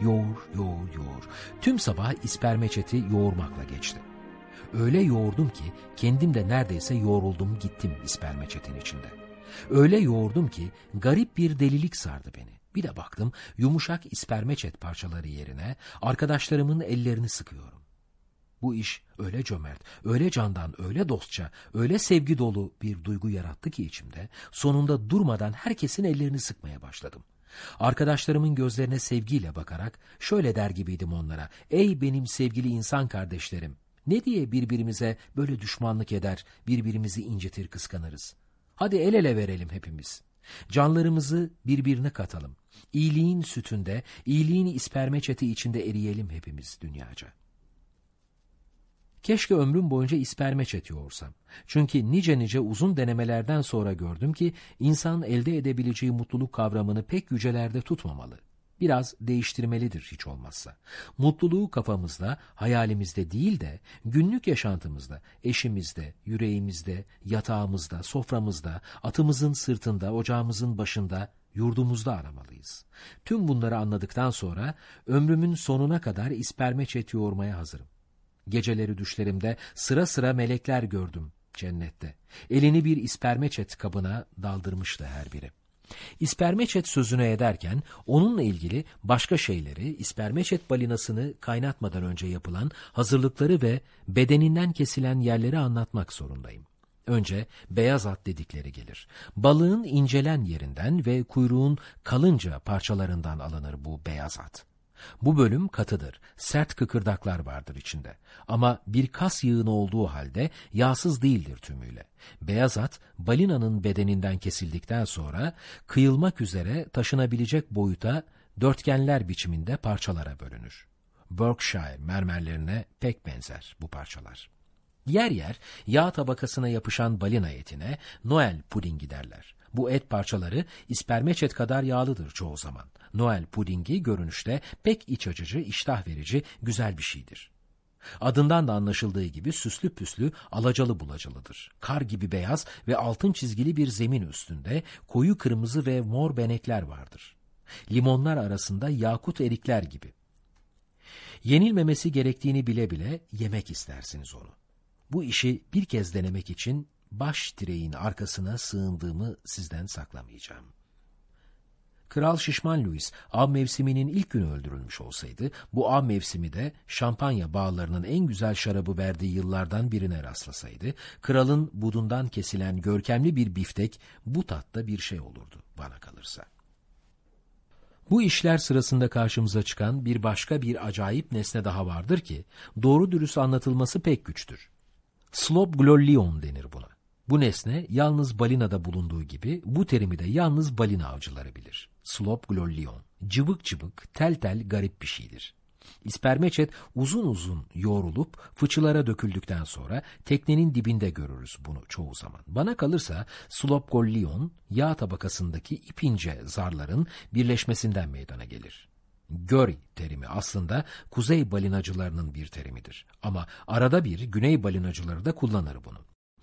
Yoğur, yoğur, yoğur. Tüm sabah ispermeçeti yoğurmakla geçti. Öyle yoğurdum ki kendim de neredeyse yoğruldum gittim ispermeçetin içinde. Öyle yoğurdum ki garip bir delilik sardı beni. Bir de baktım yumuşak ispermeçet parçaları yerine arkadaşlarımın ellerini sıkıyorum. Bu iş öyle cömert, öyle candan, öyle dostça, öyle sevgi dolu bir duygu yarattı ki içimde, sonunda durmadan herkesin ellerini sıkmaya başladım. Arkadaşlarımın gözlerine sevgiyle bakarak şöyle der gibiydim onlara, ''Ey benim sevgili insan kardeşlerim, ne diye birbirimize böyle düşmanlık eder, birbirimizi incitir kıskanırız? Hadi el ele verelim hepimiz. Canlarımızı birbirine katalım. İyiliğin sütünde, iyiliğin ispermeçeti içinde eriyelim hepimiz dünyaca.'' Keşke ömrüm boyunca ispermeçet yoğursam. Çünkü nice nice uzun denemelerden sonra gördüm ki insan elde edebileceği mutluluk kavramını pek yücelerde tutmamalı. Biraz değiştirmelidir hiç olmazsa. Mutluluğu kafamızda, hayalimizde değil de günlük yaşantımızda, eşimizde, yüreğimizde, yatağımızda, soframızda, atımızın sırtında, ocağımızın başında, yurdumuzda aramalıyız. Tüm bunları anladıktan sonra ömrümün sonuna kadar ispermeçet yoğurmaya hazırım. Geceleri düşlerimde sıra sıra melekler gördüm cennette. Elini bir ispermeçet kabına daldırmıştı her biri. İspermeçet sözüne ederken onunla ilgili başka şeyleri, ispermeçet balinasını kaynatmadan önce yapılan hazırlıkları ve bedeninden kesilen yerleri anlatmak zorundayım. Önce beyaz at dedikleri gelir. Balığın incelen yerinden ve kuyruğun kalınca parçalarından alınır bu beyaz at. Bu bölüm katıdır, sert kıkırdaklar vardır içinde. Ama bir kas yığını olduğu halde yağsız değildir tümüyle. Beyaz at, balinanın bedeninden kesildikten sonra kıyılmak üzere taşınabilecek boyuta dörtgenler biçiminde parçalara bölünür. Berkshire mermerlerine pek benzer bu parçalar. Yer yer yağ tabakasına yapışan balina etine Noel pudingi derler. Bu et parçaları ispermeçet kadar yağlıdır çoğu zaman. Noel pudingi görünüşte pek iç açıcı, iştah verici, güzel bir şeydir. Adından da anlaşıldığı gibi süslü püslü, alacalı bulacılıdır. Kar gibi beyaz ve altın çizgili bir zemin üstünde koyu kırmızı ve mor benekler vardır. Limonlar arasında yakut erikler gibi. Yenilmemesi gerektiğini bile bile yemek istersiniz onu. Bu işi bir kez denemek için baş direğin arkasına sığındığımı sizden saklamayacağım. Kral Şişman Louis av mevsiminin ilk günü öldürülmüş olsaydı, bu av mevsimi de şampanya bağlarının en güzel şarabı verdiği yıllardan birine rastlasaydı, kralın budundan kesilen görkemli bir biftek bu tatta bir şey olurdu bana kalırsa. Bu işler sırasında karşımıza çıkan bir başka bir acayip nesne daha vardır ki, doğru dürüst anlatılması pek güçtür. Slopglollion denir buna. Bu nesne yalnız balinada bulunduğu gibi bu terimi de yalnız balina avcıları bilir. Slopglollion. Cıvık cıvık, tel tel garip bir şeydir. İspermeçet uzun uzun yoğrulup fıçılara döküldükten sonra teknenin dibinde görürüz bunu çoğu zaman. Bana kalırsa Slopgollion yağ tabakasındaki ipince zarların birleşmesinden meydana gelir. Göri terimi aslında kuzey balinacılarının bir terimidir. Ama arada bir güney balinacıları da kullanır bunu.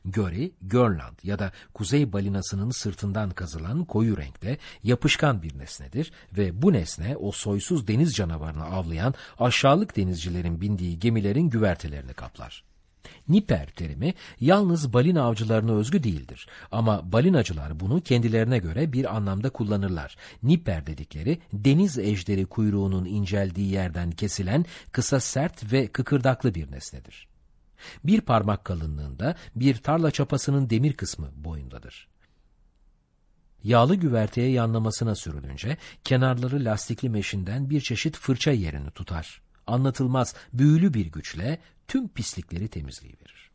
Göri, Görland ya da kuzey balinasının sırtından kazılan koyu renkte yapışkan bir nesnedir ve bu nesne o soysuz deniz canavarını avlayan aşağılık denizcilerin bindiği gemilerin güvertelerini kaplar. Niper terimi yalnız balina avcılarına özgü değildir ama balinacılar bunu kendilerine göre bir anlamda kullanırlar. Niper dedikleri deniz ejderi kuyruğunun inceldiği yerden kesilen kısa sert ve kıkırdaklı bir nesnedir. Bir parmak kalınlığında bir tarla çapasının demir kısmı boyundadır. Yağlı güverteye yanlamasına sürülünce kenarları lastikli meşinden bir çeşit fırça yerini tutar. Anlatılmaz büyülü bir güçle tüm pislikleri temizleyiverir.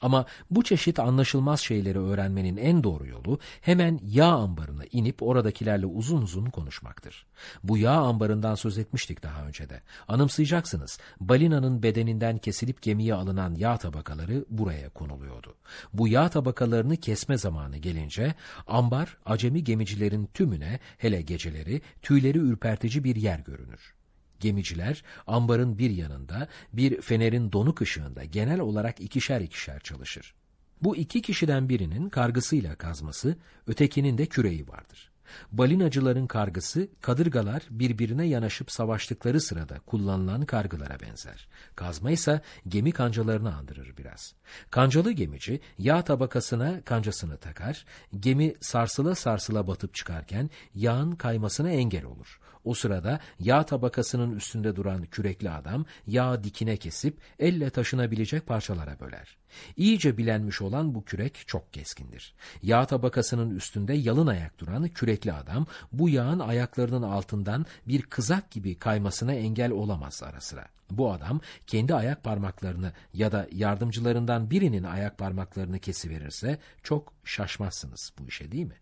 Ama bu çeşit anlaşılmaz şeyleri öğrenmenin en doğru yolu hemen yağ ambarına inip oradakilerle uzun uzun konuşmaktır. Bu yağ ambarından söz etmiştik daha önce de. Anımsayacaksınız, balinanın bedeninden kesilip gemiye alınan yağ tabakaları buraya konuluyordu. Bu yağ tabakalarını kesme zamanı gelince ambar acemi gemicilerin tümüne hele geceleri tüyleri ürpertici bir yer görünür. Gemiciler ambarın bir yanında bir fenerin donuk ışığında genel olarak ikişer ikişer çalışır. Bu iki kişiden birinin kargısıyla kazması, ötekinin de küreği vardır. Balinacıların kargısı, kadırgalar birbirine yanaşıp savaştıkları sırada kullanılan kargılara benzer. Kazma ise gemi kancalarını andırır biraz. Kancalı gemici yağ tabakasına kancasını takar, gemi sarsıla sarsıla batıp çıkarken yağın kaymasına engel olur. O sırada yağ tabakasının üstünde duran kürekli adam yağı dikine kesip elle taşınabilecek parçalara böler. İyice bilenmiş olan bu kürek çok keskindir. Yağ tabakasının üstünde yalın ayak duran kürekli adam bu yağın ayaklarının altından bir kızak gibi kaymasına engel olamaz ara sıra. Bu adam kendi ayak parmaklarını ya da yardımcılarından birinin ayak parmaklarını kesiverirse çok şaşmazsınız bu işe değil mi?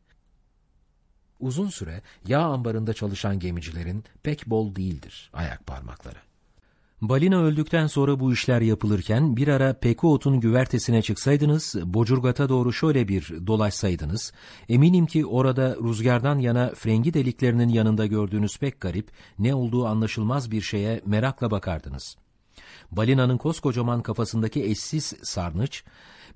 Uzun süre yağ ambarında çalışan gemicilerin pek bol değildir ayak parmakları. Balina öldükten sonra bu işler yapılırken bir ara Pekuot'un güvertesine çıksaydınız, Bocurgat'a doğru şöyle bir dolaşsaydınız, eminim ki orada rüzgardan yana frengi deliklerinin yanında gördüğünüz pek garip, ne olduğu anlaşılmaz bir şeye merakla bakardınız. Balinanın koskocaman kafasındaki eşsiz sarnıç,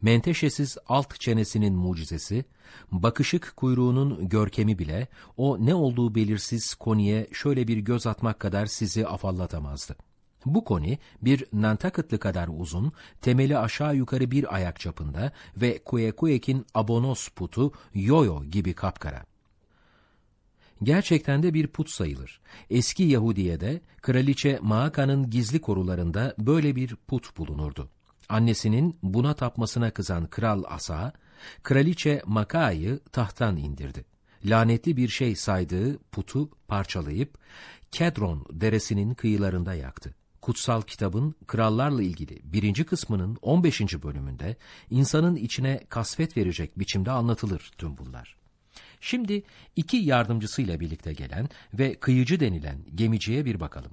menteşesiz alt çenesinin mucizesi, bakışık kuyruğunun görkemi bile o ne olduğu belirsiz koniye şöyle bir göz atmak kadar sizi afallatamazdı. Bu koni bir Nantucket'lı kadar uzun, temeli aşağı yukarı bir ayak çapında ve Kuekuek'in abonos putu yoyo gibi kapkara. Gerçekten de bir put sayılır. Eski Yahudiye'de kraliçe Maaka'nın gizli korularında böyle bir put bulunurdu. Annesinin buna tapmasına kızan kral Asa, kraliçe Maka'yı tahttan indirdi. Lanetli bir şey saydığı putu parçalayıp Kedron deresinin kıyılarında yaktı. Kutsal kitabın krallarla ilgili birinci kısmının 15. bölümünde insanın içine kasvet verecek biçimde anlatılır tüm bunlar. Şimdi iki yardımcısıyla birlikte gelen ve kıyıcı denilen gemiciye bir bakalım.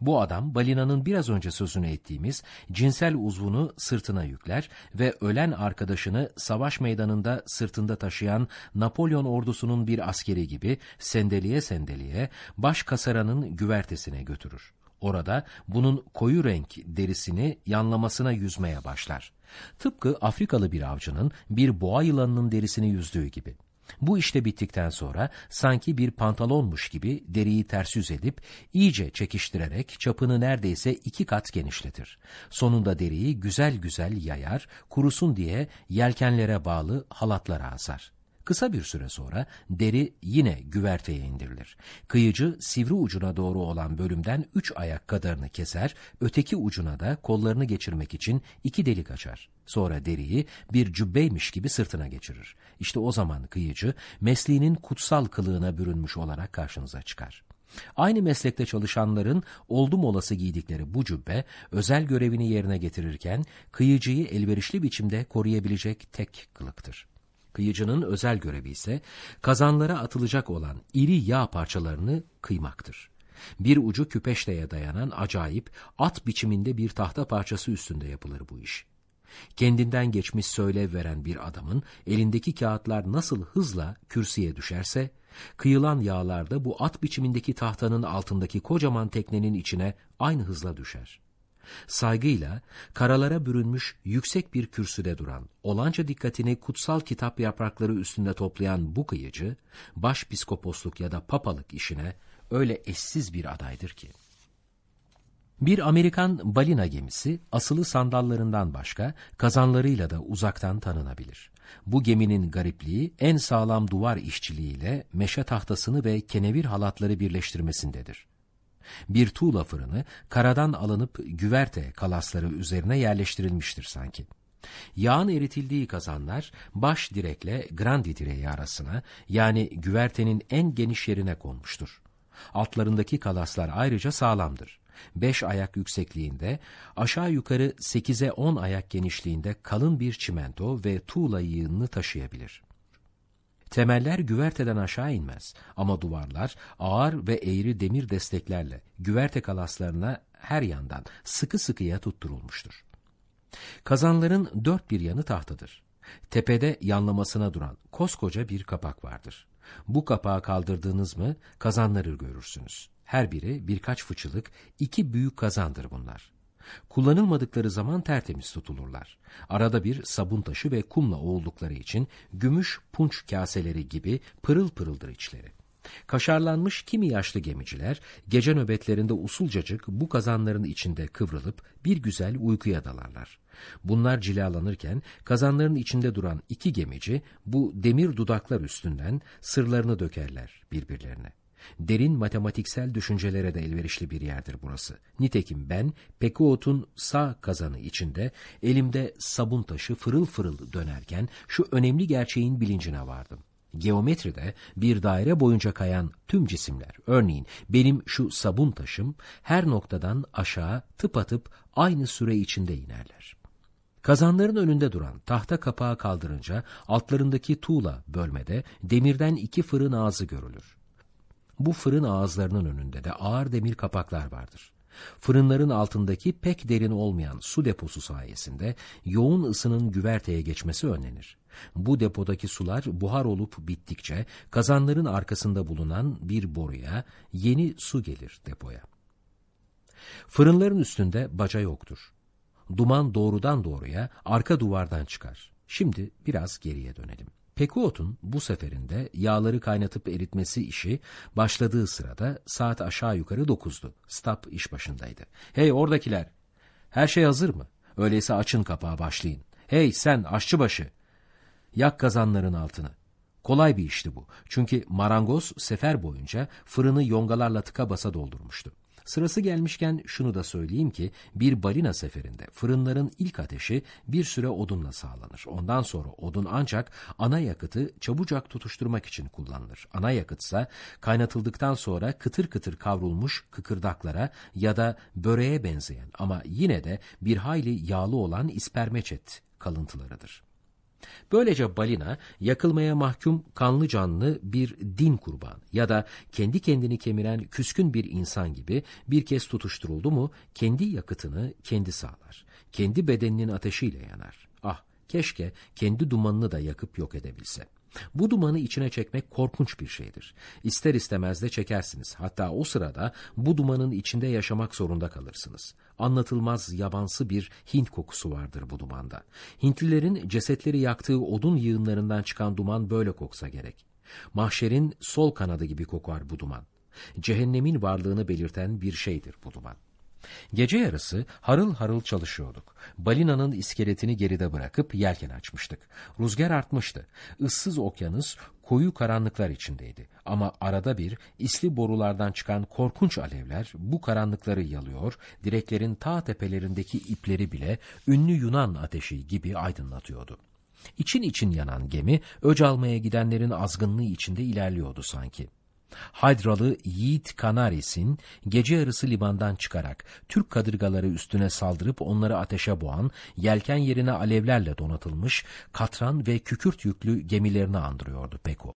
Bu adam balinanın biraz önce sözünü ettiğimiz cinsel uzvunu sırtına yükler ve ölen arkadaşını savaş meydanında sırtında taşıyan Napolyon ordusunun bir askeri gibi sendeliye sendeliye baş kasaranın güvertesine götürür. Orada bunun koyu renk derisini yanlamasına yüzmeye başlar. Tıpkı Afrikalı bir avcının bir boğa yılanının derisini yüzdüğü gibi. Bu işte bittikten sonra sanki bir pantolonmuş gibi deriyi ters yüz edip iyice çekiştirerek çapını neredeyse iki kat genişletir. Sonunda deriyi güzel güzel yayar, kurusun diye yelkenlere bağlı halatlara asar. Kısa bir süre sonra deri yine güverteye indirilir. Kıyıcı sivri ucuna doğru olan bölümden üç ayak kadarını keser, öteki ucuna da kollarını geçirmek için iki delik açar. Sonra deriyi bir cübbeymiş gibi sırtına geçirir. İşte o zaman kıyıcı mesleğinin kutsal kılığına bürünmüş olarak karşınıza çıkar. Aynı meslekte çalışanların oldum olası giydikleri bu cübbe özel görevini yerine getirirken kıyıcıyı elverişli biçimde koruyabilecek tek kılıktır. Kıyıcının özel görevi ise kazanlara atılacak olan iri yağ parçalarını kıymaktır. Bir ucu küpeşteye dayanan acayip at biçiminde bir tahta parçası üstünde yapılır bu iş. Kendinden geçmiş söylev veren bir adamın elindeki kağıtlar nasıl hızla kürsüye düşerse, kıyılan yağlar da bu at biçimindeki tahtanın altındaki kocaman teknenin içine aynı hızla düşer saygıyla karalara bürünmüş yüksek bir kürsüde duran, olanca dikkatini kutsal kitap yaprakları üstünde toplayan bu kıyıcı, başpiskoposluk ya da papalık işine öyle eşsiz bir adaydır ki. Bir Amerikan balina gemisi asılı sandallarından başka kazanlarıyla da uzaktan tanınabilir. Bu geminin garipliği en sağlam duvar işçiliğiyle meşe tahtasını ve kenevir halatları birleştirmesindedir. Bir tuğla fırını karadan alınıp güverte kalasları üzerine yerleştirilmiştir sanki. Yağın eritildiği kazanlar baş direkle grandi direği arasına yani güvertenin en geniş yerine konmuştur. Altlarındaki kalaslar ayrıca sağlamdır. Beş ayak yüksekliğinde, aşağı yukarı sekize on ayak genişliğinde kalın bir çimento ve tuğla yığınını taşıyabilir. Temeller güverteden aşağı inmez ama duvarlar ağır ve eğri demir desteklerle güverte kalaslarına her yandan sıkı sıkıya tutturulmuştur. Kazanların dört bir yanı tahtadır. Tepede yanlamasına duran koskoca bir kapak vardır. Bu kapağı kaldırdığınız mı kazanları görürsünüz. Her biri birkaç fıçılık iki büyük kazandır bunlar. Kullanılmadıkları zaman tertemiz tutulurlar. Arada bir sabun taşı ve kumla oğuldukları için gümüş punç kaseleri gibi pırıl pırıldır içleri. Kaşarlanmış kimi yaşlı gemiciler gece nöbetlerinde usulcacık bu kazanların içinde kıvrılıp bir güzel uykuya dalarlar. Bunlar cilalanırken kazanların içinde duran iki gemici bu demir dudaklar üstünden sırlarını dökerler birbirlerine. Derin matematiksel düşüncelere de elverişli bir yerdir burası. Nitekim ben Pekuot'un sağ kazanı içinde elimde sabun taşı fırıl fırıl dönerken şu önemli gerçeğin bilincine vardım. Geometride bir daire boyunca kayan tüm cisimler, örneğin benim şu sabun taşım her noktadan aşağı tıpatıp aynı süre içinde inerler. Kazanların önünde duran tahta kapağı kaldırınca altlarındaki tuğla bölmede demirden iki fırın ağzı görülür. Bu fırın ağızlarının önünde de ağır demir kapaklar vardır. Fırınların altındaki pek derin olmayan su deposu sayesinde yoğun ısının güverteye geçmesi önlenir. Bu depodaki sular buhar olup bittikçe kazanların arkasında bulunan bir boruya yeni su gelir depoya. Fırınların üstünde baca yoktur. Duman doğrudan doğruya arka duvardan çıkar. Şimdi biraz geriye dönelim. Pekuot'un bu seferinde yağları kaynatıp eritmesi işi başladığı sırada saat aşağı yukarı dokuzdu. Stap iş başındaydı. Hey oradakiler! Her şey hazır mı? Öyleyse açın kapağı başlayın. Hey sen aşçıbaşı! Yak kazanların altını. Kolay bir işti bu. Çünkü marangoz sefer boyunca fırını yongalarla tıka basa doldurmuştu. Sırası gelmişken şunu da söyleyeyim ki bir balina seferinde fırınların ilk ateşi bir süre odunla sağlanır. Ondan sonra odun ancak ana yakıtı çabucak tutuşturmak için kullanılır. Ana yakıtsa kaynatıldıktan sonra kıtır kıtır kavrulmuş kıkırdaklara ya da böreğe benzeyen ama yine de bir hayli yağlı olan ispermeçet kalıntılarıdır. Böylece balina yakılmaya mahkum kanlı canlı bir din kurban ya da kendi kendini kemiren küskün bir insan gibi bir kez tutuşturuldu mu kendi yakıtını kendi sağlar. Kendi bedeninin ateşiyle yanar. Ah keşke kendi dumanını da yakıp yok edebilse. Bu dumanı içine çekmek korkunç bir şeydir. İster istemez de çekersiniz. Hatta o sırada bu dumanın içinde yaşamak zorunda kalırsınız. Anlatılmaz yabansı bir Hint kokusu vardır bu dumanda. Hintlilerin cesetleri yaktığı odun yığınlarından çıkan duman böyle koksa gerek. Mahşerin sol kanadı gibi kokar bu duman. Cehennemin varlığını belirten bir şeydir bu duman. Gece yarısı harıl harıl çalışıyorduk. Balinanın iskeletini geride bırakıp yelken açmıştık. Rüzgar artmıştı. Issız okyanus koyu karanlıklar içindeydi. Ama arada bir isli borulardan çıkan korkunç alevler bu karanlıkları yalıyor, direklerin ta tepelerindeki ipleri bile ünlü Yunan ateşi gibi aydınlatıyordu. İçin için yanan gemi öc almaya gidenlerin azgınlığı içinde ilerliyordu sanki. Haydralı Yiğit Kanaris'in gece yarısı limandan çıkarak Türk kadırgaları üstüne saldırıp onları ateşe boğan, yelken yerine alevlerle donatılmış katran ve kükürt yüklü gemilerini andırıyordu Peko.